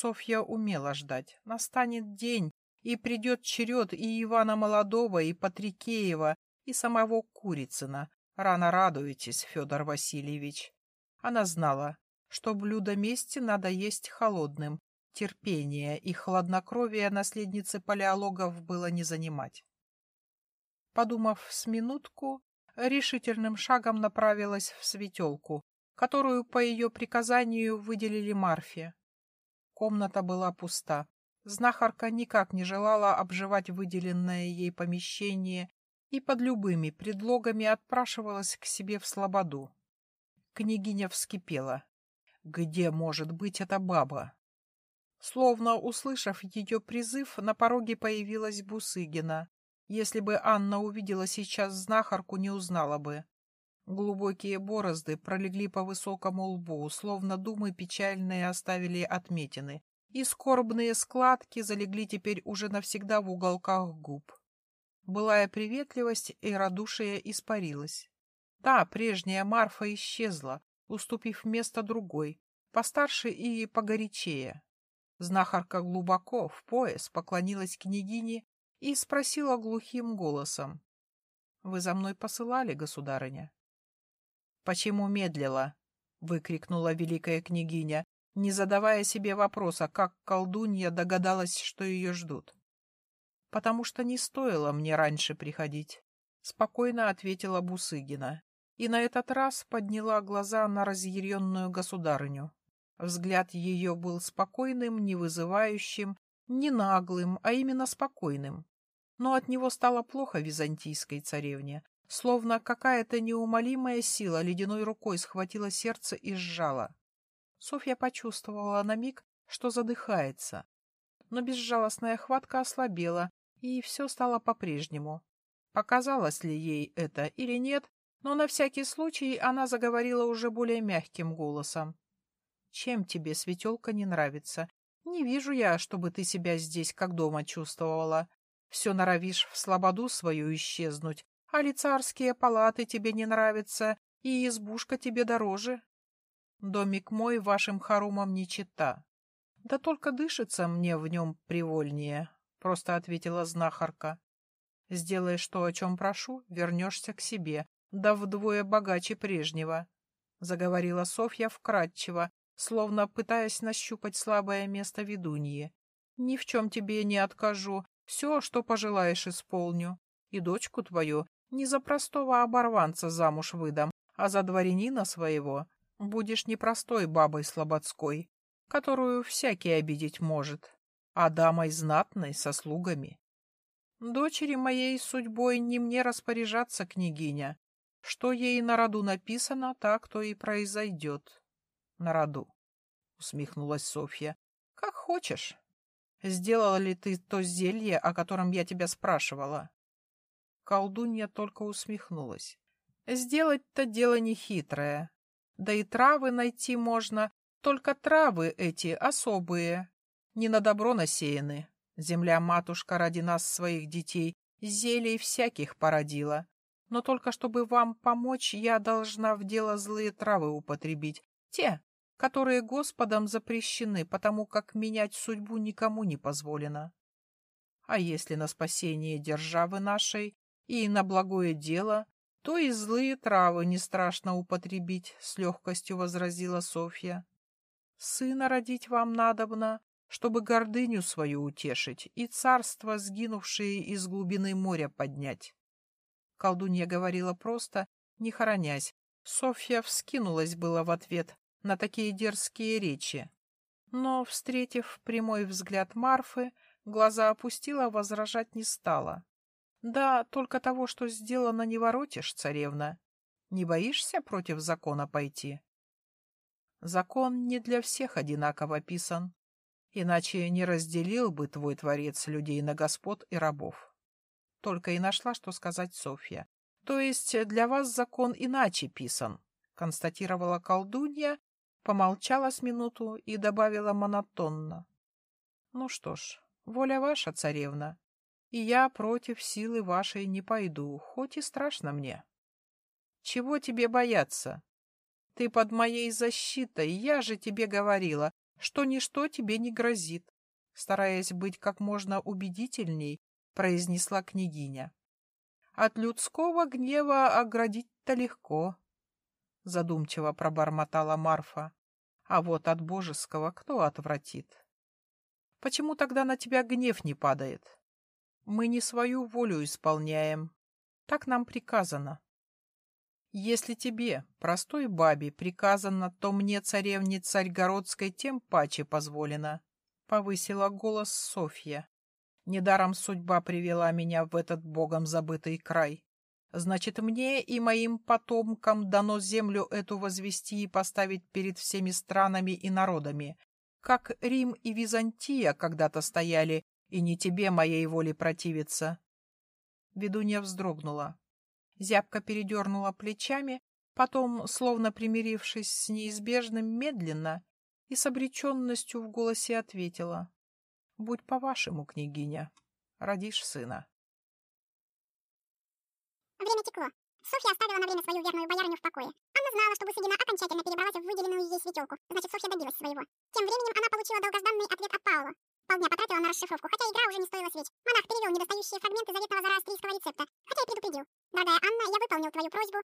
Софья умела ждать. Настанет день, и придет черед и Ивана Молодого, и Патрикеева, и самого Курицына. Рано радуетесь, Федор Васильевич. Она знала, что блюдо мести надо есть холодным, терпение и хладнокровие наследницы палеологов было не занимать. Подумав с минутку, решительным шагом направилась в светелку, которую по ее приказанию выделили Марфе. Комната была пуста. Знахарка никак не желала обживать выделенное ей помещение и под любыми предлогами отпрашивалась к себе в слободу. Княгиня вскипела. Где может быть эта баба? Словно услышав ее призыв, на пороге появилась Бусыгина. Если бы Анна увидела сейчас знахарку, не узнала бы. Глубокие борозды пролегли по высокому лбу, словно думы печальные оставили отметины, и скорбные складки залегли теперь уже навсегда в уголках губ. Былая приветливость и радушие испарилась. Та, прежняя Марфа, исчезла, уступив место другой, постарше и погорячее. Знахарка глубоко, в пояс, поклонилась княгине и спросила глухим голосом. — Вы за мной посылали, государыня? — Почему медлила? — выкрикнула великая княгиня, не задавая себе вопроса, как колдунья догадалась, что ее ждут. — Потому что не стоило мне раньше приходить, — спокойно ответила Бусыгина, и на этот раз подняла глаза на разъяренную государыню. Взгляд ее был спокойным, не вызывающим, не наглым, а именно спокойным. Но от него стало плохо византийской царевне, словно какая-то неумолимая сила ледяной рукой схватила сердце и сжала. Софья почувствовала на миг, что задыхается. Но безжалостная хватка ослабела, и все стало по-прежнему. Показалось ли ей это или нет, но на всякий случай она заговорила уже более мягким голосом. «Чем тебе, светелка, не нравится? Не вижу я, чтобы ты себя здесь как дома чувствовала. Все норовишь в слободу свою исчезнуть, а ли царские палаты тебе не нравятся, и избушка тебе дороже. Домик мой вашим хоромам не чита. Да только дышится мне в нем привольнее, — просто ответила знахарка. Сделаешь то, о чем прошу, вернешься к себе, да вдвое богаче прежнего, — заговорила Софья вкратчиво, словно пытаясь нащупать слабое место ведуньи. Ни в чем тебе не откажу, все, что пожелаешь, исполню. И дочку твою не за простого оборванца замуж выдам, а за дворянина своего. Будешь не простой бабой слободской, которую всякий обидеть может, а дамой знатной со слугами. Дочери моей судьбой не мне распоряжаться, княгиня. Что ей на роду написано, так то и произойдет. На роду, — усмехнулась Софья. — Как хочешь. Сделала ли ты то зелье, о котором я тебя спрашивала? Колдунья только усмехнулась. Сделать-то дело нехитрое. Да и травы найти можно, только травы эти особые. Не на добро насеяны. Земля-матушка ради нас, своих детей, зелий всяких породила. Но только чтобы вам помочь, я должна в дело злые травы употребить. Те, которые Господом запрещены, потому как менять судьбу никому не позволено. А если на спасение державы нашей и на благое дело, то и злые травы не страшно употребить, — с легкостью возразила Софья. Сына родить вам надобно, чтобы гордыню свою утешить и царство, сгинувшее из глубины моря, поднять. Колдунья говорила просто, не хоронясь. Софья вскинулась было в ответ на такие дерзкие речи. Но, встретив прямой взгляд Марфы, глаза опустила, возражать не стала. Да, только того, что сделано, не воротишь, царевна. Не боишься против закона пойти? Закон не для всех одинаково писан, иначе не разделил бы твой творец людей на господ и рабов. Только и нашла, что сказать Софья. То есть для вас закон иначе писан, констатировала колдунья, помолчала с минуту и добавила монотонно. Ну что ж, воля ваша, царевна и я против силы вашей не пойду, хоть и страшно мне. Чего тебе бояться? Ты под моей защитой, я же тебе говорила, что ничто тебе не грозит, стараясь быть как можно убедительней, произнесла княгиня. От людского гнева оградить-то легко, задумчиво пробормотала Марфа. А вот от божеского кто отвратит? Почему тогда на тебя гнев не падает? Мы не свою волю исполняем. Так нам приказано. Если тебе, простой бабе, приказано, то мне, царевне Царьгородской, тем паче позволено, — повысила голос Софья. Недаром судьба привела меня в этот богом забытый край. Значит, мне и моим потомкам дано землю эту возвести и поставить перед всеми странами и народами, как Рим и Византия когда-то стояли, и не тебе моей воле противиться. Ведунья вздрогнула. Зябко передернула плечами, потом, словно примирившись с неизбежным, медленно и с обреченностью в голосе ответила. — Будь по-вашему, княгиня, родишь сына. Время текло. Софья оставила на время свою верную боярыню в покое. Анна знала, что Бусыгина окончательно перебралась в выделенную ей светелку. Значит, Софья добилась своего. Расшифровку, хотя игра уже не стоила свеч. Монах перевел недостающие фрагменты заветного зороастрийского рецепта, хотя и предупредил. Дорогая Анна, я выполнил твою просьбу,